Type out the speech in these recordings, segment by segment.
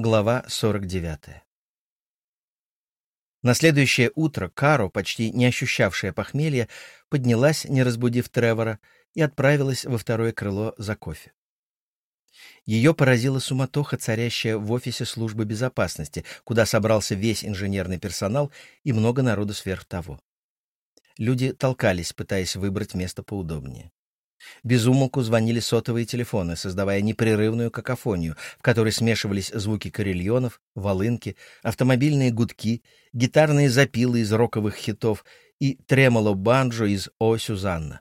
Глава 49. На следующее утро Каро, почти не ощущавшая похмелья, поднялась, не разбудив Тревора, и отправилась во второе крыло за кофе. Ее поразила суматоха, царящая в офисе службы безопасности, куда собрался весь инженерный персонал и много народу сверх того. Люди толкались, пытаясь выбрать место поудобнее. Безумолку звонили сотовые телефоны, создавая непрерывную какофонию, в которой смешивались звуки карельонов, волынки, автомобильные гудки, гитарные запилы из роковых хитов и тремоло-банджо из «О, Сюзанна».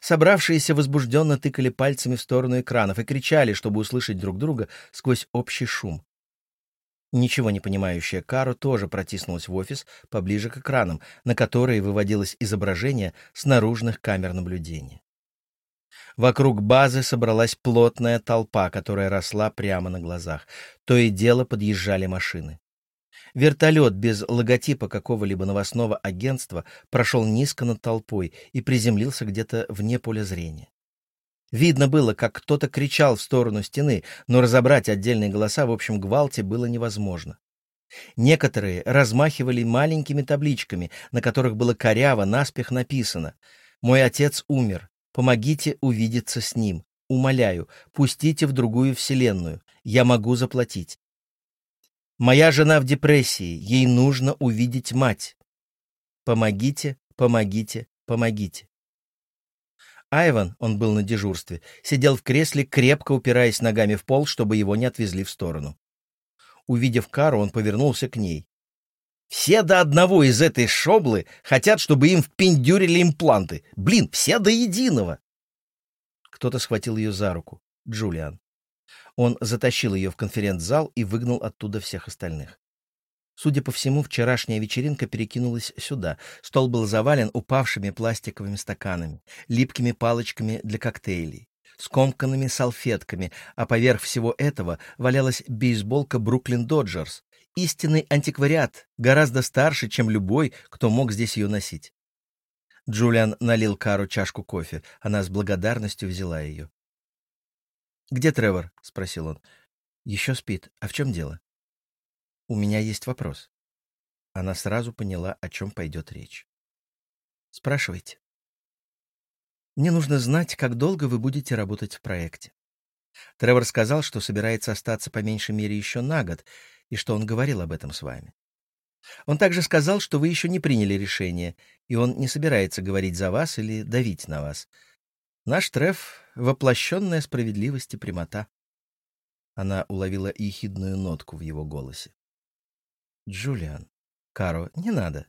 Собравшиеся возбужденно тыкали пальцами в сторону экранов и кричали, чтобы услышать друг друга сквозь общий шум. Ничего не понимающая Кару тоже протиснулась в офис поближе к экранам, на которые выводилось изображение с наружных камер наблюдения. Вокруг базы собралась плотная толпа, которая росла прямо на глазах. То и дело подъезжали машины. Вертолет без логотипа какого-либо новостного агентства прошел низко над толпой и приземлился где-то вне поля зрения. Видно было, как кто-то кричал в сторону стены, но разобрать отдельные голоса в общем гвалте было невозможно. Некоторые размахивали маленькими табличками, на которых было коряво наспех написано «Мой отец умер. Помогите увидеться с ним. Умоляю, пустите в другую вселенную. Я могу заплатить. Моя жена в депрессии. Ей нужно увидеть мать. Помогите, помогите, помогите. Айван, он был на дежурстве, сидел в кресле, крепко упираясь ногами в пол, чтобы его не отвезли в сторону. Увидев Кару, он повернулся к ней. Все до одного из этой шоблы хотят, чтобы им впендюрили импланты. Блин, все до единого. Кто-то схватил ее за руку. Джулиан. Он затащил ее в конференц-зал и выгнал оттуда всех остальных. Судя по всему, вчерашняя вечеринка перекинулась сюда. Стол был завален упавшими пластиковыми стаканами, липкими палочками для коктейлей, скомканными салфетками, а поверх всего этого валялась бейсболка «Бруклин Доджерс», истинный антиквариат, гораздо старше, чем любой, кто мог здесь ее носить. Джулиан налил Кару чашку кофе. Она с благодарностью взяла ее. «Где Тревор?» — спросил он. «Еще спит. А в чем дело?» «У меня есть вопрос». Она сразу поняла, о чем пойдет речь. «Спрашивайте». «Мне нужно знать, как долго вы будете работать в проекте». Тревор сказал, что собирается остаться по меньшей мере еще на год, и что он говорил об этом с вами. Он также сказал, что вы еще не приняли решение, и он не собирается говорить за вас или давить на вас. Наш Треф — воплощенная справедливость и прямота. Она уловила ехидную нотку в его голосе. «Джулиан, Каро, не надо.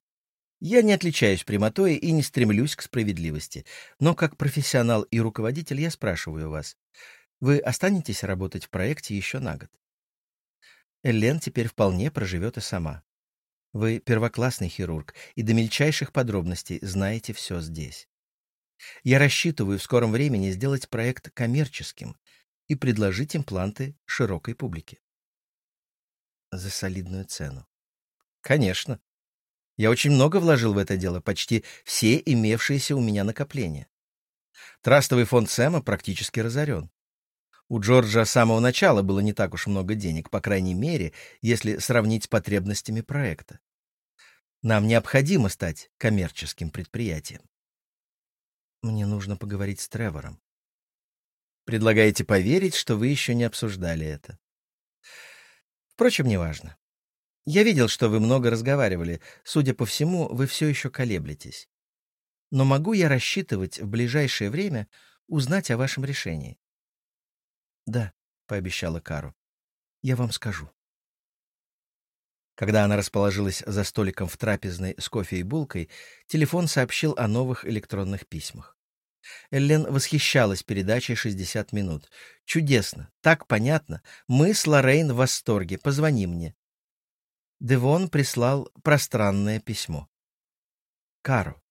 Я не отличаюсь прямотой и не стремлюсь к справедливости, но как профессионал и руководитель я спрашиваю вас, вы останетесь работать в проекте еще на год?» Эллен теперь вполне проживет и сама. Вы первоклассный хирург и до мельчайших подробностей знаете все здесь. Я рассчитываю в скором времени сделать проект коммерческим и предложить импланты широкой публике. За солидную цену. Конечно. Я очень много вложил в это дело, почти все имевшиеся у меня накопления. Трастовый фонд Сэма практически разорен. У Джорджа с самого начала было не так уж много денег, по крайней мере, если сравнить с потребностями проекта. Нам необходимо стать коммерческим предприятием. Мне нужно поговорить с Тревором. Предлагаете поверить, что вы еще не обсуждали это? Впрочем, неважно. Я видел, что вы много разговаривали. Судя по всему, вы все еще колеблетесь. Но могу я рассчитывать в ближайшее время узнать о вашем решении? «Да», — пообещала Кару. «Я вам скажу». Когда она расположилась за столиком в трапезной с кофе и булкой, телефон сообщил о новых электронных письмах. Эллен восхищалась передачей «60 минут». «Чудесно! Так понятно! Мы с Лоррейн в восторге. Позвони мне». Девон прислал пространное письмо. «Каро,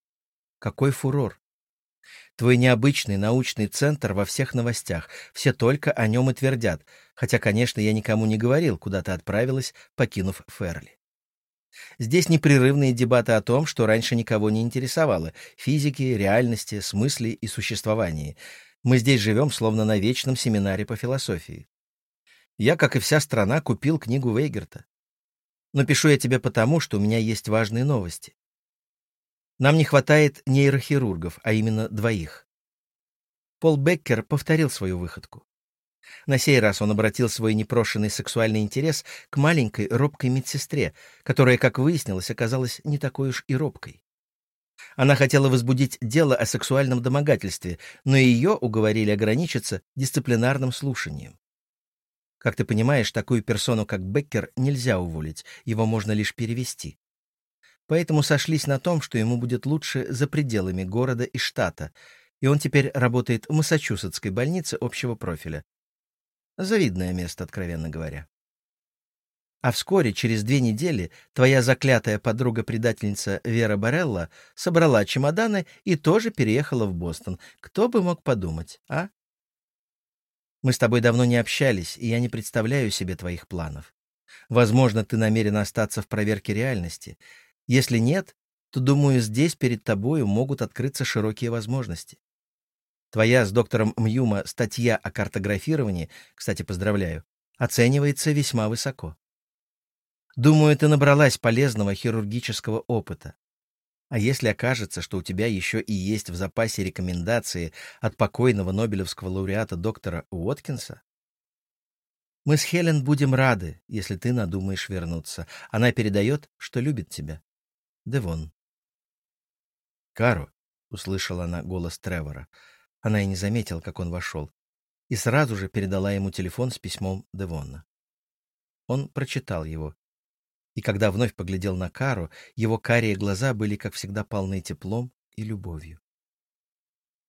какой фурор! Твой необычный научный центр во всех новостях. Все только о нем и твердят. Хотя, конечно, я никому не говорил, куда ты отправилась, покинув Ферли. Здесь непрерывные дебаты о том, что раньше никого не интересовало — физики, реальности, смысле и существовании. Мы здесь живем словно на вечном семинаре по философии. Я, как и вся страна, купил книгу Вейгерта. Но пишу я тебе потому, что у меня есть важные новости. Нам не хватает нейрохирургов, а именно двоих. Пол Беккер повторил свою выходку. На сей раз он обратил свой непрошенный сексуальный интерес к маленькой робкой медсестре, которая, как выяснилось, оказалась не такой уж и робкой. Она хотела возбудить дело о сексуальном домогательстве, но ее уговорили ограничиться дисциплинарным слушанием. Как ты понимаешь, такую персону, как Беккер, нельзя уволить, его можно лишь перевести. Поэтому сошлись на том, что ему будет лучше за пределами города и штата, и он теперь работает в Массачусетской больнице общего профиля. Завидное место, откровенно говоря. А вскоре, через две недели, твоя заклятая подруга-предательница Вера Барелла собрала чемоданы и тоже переехала в Бостон. Кто бы мог подумать, а? Мы с тобой давно не общались, и я не представляю себе твоих планов. Возможно, ты намерен остаться в проверке реальности. Если нет, то, думаю, здесь перед тобою могут открыться широкие возможности. Твоя с доктором Мьюма статья о картографировании, кстати, поздравляю, оценивается весьма высоко. Думаю, ты набралась полезного хирургического опыта. А если окажется, что у тебя еще и есть в запасе рекомендации от покойного Нобелевского лауреата доктора Уоткинса, мы с Хелен будем рады, если ты надумаешь вернуться. Она передает, что любит тебя. Девон. «Каро», — услышала она голос Тревора. Она и не заметила, как он вошел, и сразу же передала ему телефон с письмом Девона. Он прочитал его и когда вновь поглядел на Кару, его карие глаза были, как всегда, полны теплом и любовью.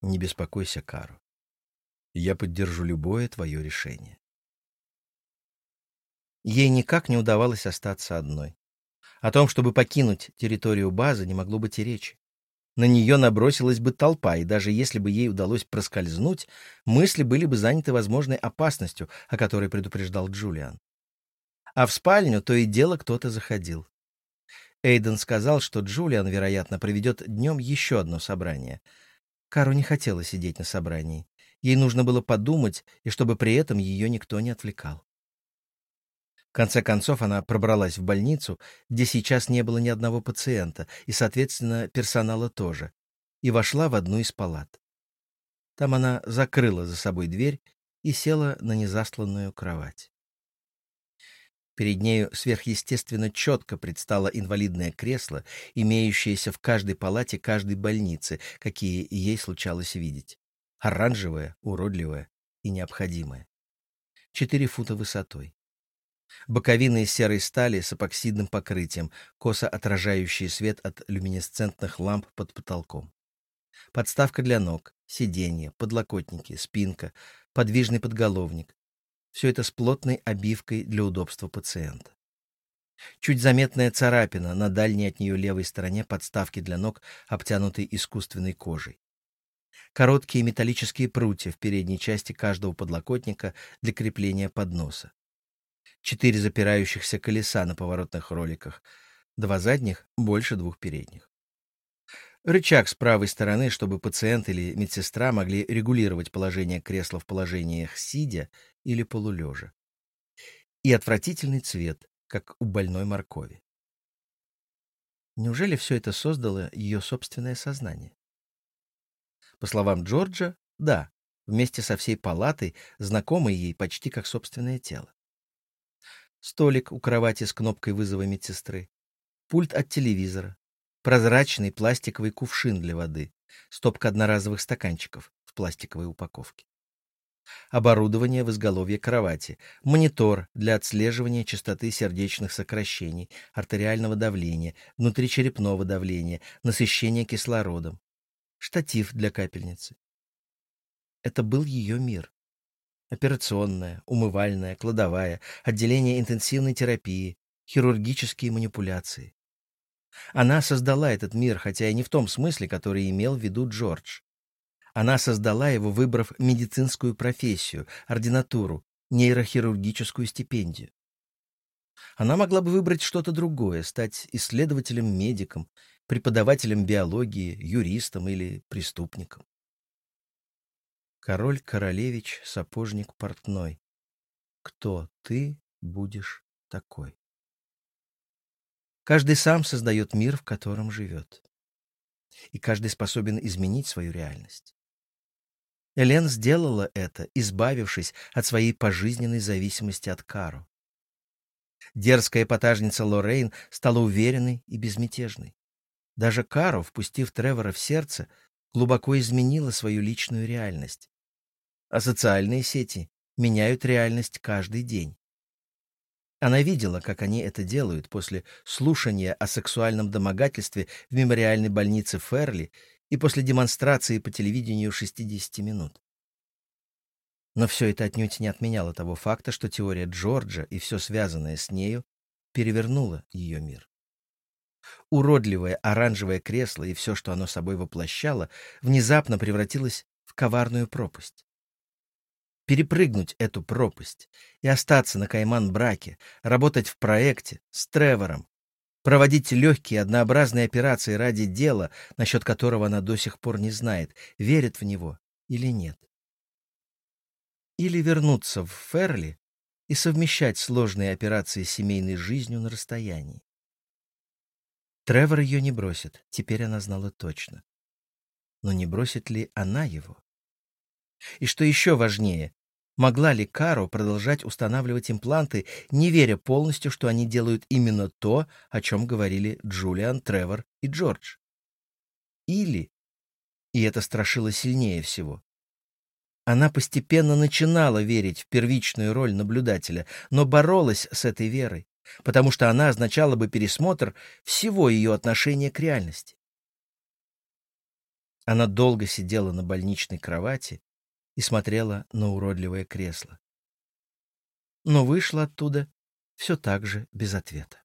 «Не беспокойся, Кару. Я поддержу любое твое решение». Ей никак не удавалось остаться одной. О том, чтобы покинуть территорию базы, не могло быть и речи. На нее набросилась бы толпа, и даже если бы ей удалось проскользнуть, мысли были бы заняты возможной опасностью, о которой предупреждал Джулиан а в спальню то и дело кто-то заходил. Эйден сказал, что Джулиан, вероятно, проведет днем еще одно собрание. Кару не хотела сидеть на собрании. Ей нужно было подумать, и чтобы при этом ее никто не отвлекал. В конце концов, она пробралась в больницу, где сейчас не было ни одного пациента, и, соответственно, персонала тоже, и вошла в одну из палат. Там она закрыла за собой дверь и села на незасланную кровать. Перед нею сверхъестественно четко предстало инвалидное кресло, имеющееся в каждой палате каждой больницы, какие ей случалось видеть. Оранжевое, уродливое и необходимое. Четыре фута высотой. Боковины из серой стали с эпоксидным покрытием, косо отражающие свет от люминесцентных ламп под потолком. Подставка для ног, сиденье, подлокотники, спинка, подвижный подголовник, все это с плотной обивкой для удобства пациента. Чуть заметная царапина на дальней от нее левой стороне подставки для ног, обтянутой искусственной кожей. Короткие металлические прутья в передней части каждого подлокотника для крепления подноса. Четыре запирающихся колеса на поворотных роликах, два задних больше двух передних. Рычаг с правой стороны, чтобы пациент или медсестра могли регулировать положение кресла в положениях сидя или полулежа. И отвратительный цвет, как у больной моркови. Неужели все это создало ее собственное сознание? По словам Джорджа, да, вместе со всей палатой, знакомой ей почти как собственное тело. Столик у кровати с кнопкой вызова медсестры, пульт от телевизора, прозрачный пластиковый кувшин для воды, стопка одноразовых стаканчиков в пластиковой упаковке. Оборудование в изголовье кровати, монитор для отслеживания частоты сердечных сокращений, артериального давления, внутричерепного давления, насыщения кислородом, штатив для капельницы. Это был ее мир. Операционная, умывальная, кладовая, отделение интенсивной терапии, хирургические манипуляции. Она создала этот мир, хотя и не в том смысле, который имел в виду Джордж. Она создала его, выбрав медицинскую профессию, ординатуру, нейрохирургическую стипендию. Она могла бы выбрать что-то другое, стать исследователем-медиком, преподавателем биологии, юристом или преступником. Король-королевич, сапожник, портной. кто ты будешь такой. Каждый сам создает мир, в котором живет. И каждый способен изменить свою реальность. Элен сделала это, избавившись от своей пожизненной зависимости от Кару. Дерзкая эпатажница Лоррейн стала уверенной и безмятежной. Даже Кару, впустив Тревора в сердце, глубоко изменила свою личную реальность. А социальные сети меняют реальность каждый день. Она видела, как они это делают после слушания о сексуальном домогательстве в мемориальной больнице Ферли и после демонстрации по телевидению 60 минут. Но все это отнюдь не отменяло того факта, что теория Джорджа и все связанное с нею перевернула ее мир. Уродливое оранжевое кресло и все, что оно собой воплощало, внезапно превратилось в коварную пропасть. Перепрыгнуть эту пропасть и остаться на Кайман-браке, работать в проекте с Тревором, проводить легкие однообразные операции ради дела, насчет которого она до сих пор не знает, верит в него или нет. Или вернуться в Ферли и совмещать сложные операции с семейной жизнью на расстоянии. Тревор ее не бросит, теперь она знала точно. Но не бросит ли она его? И что еще важнее, могла ли Каро продолжать устанавливать импланты, не веря полностью, что они делают именно то, о чем говорили Джулиан, Тревор и Джордж? Или, и это страшило сильнее всего, она постепенно начинала верить в первичную роль наблюдателя, но боролась с этой верой, потому что она означала бы пересмотр всего ее отношения к реальности. Она долго сидела на больничной кровати и смотрела на уродливое кресло. Но вышла оттуда все так же без ответа.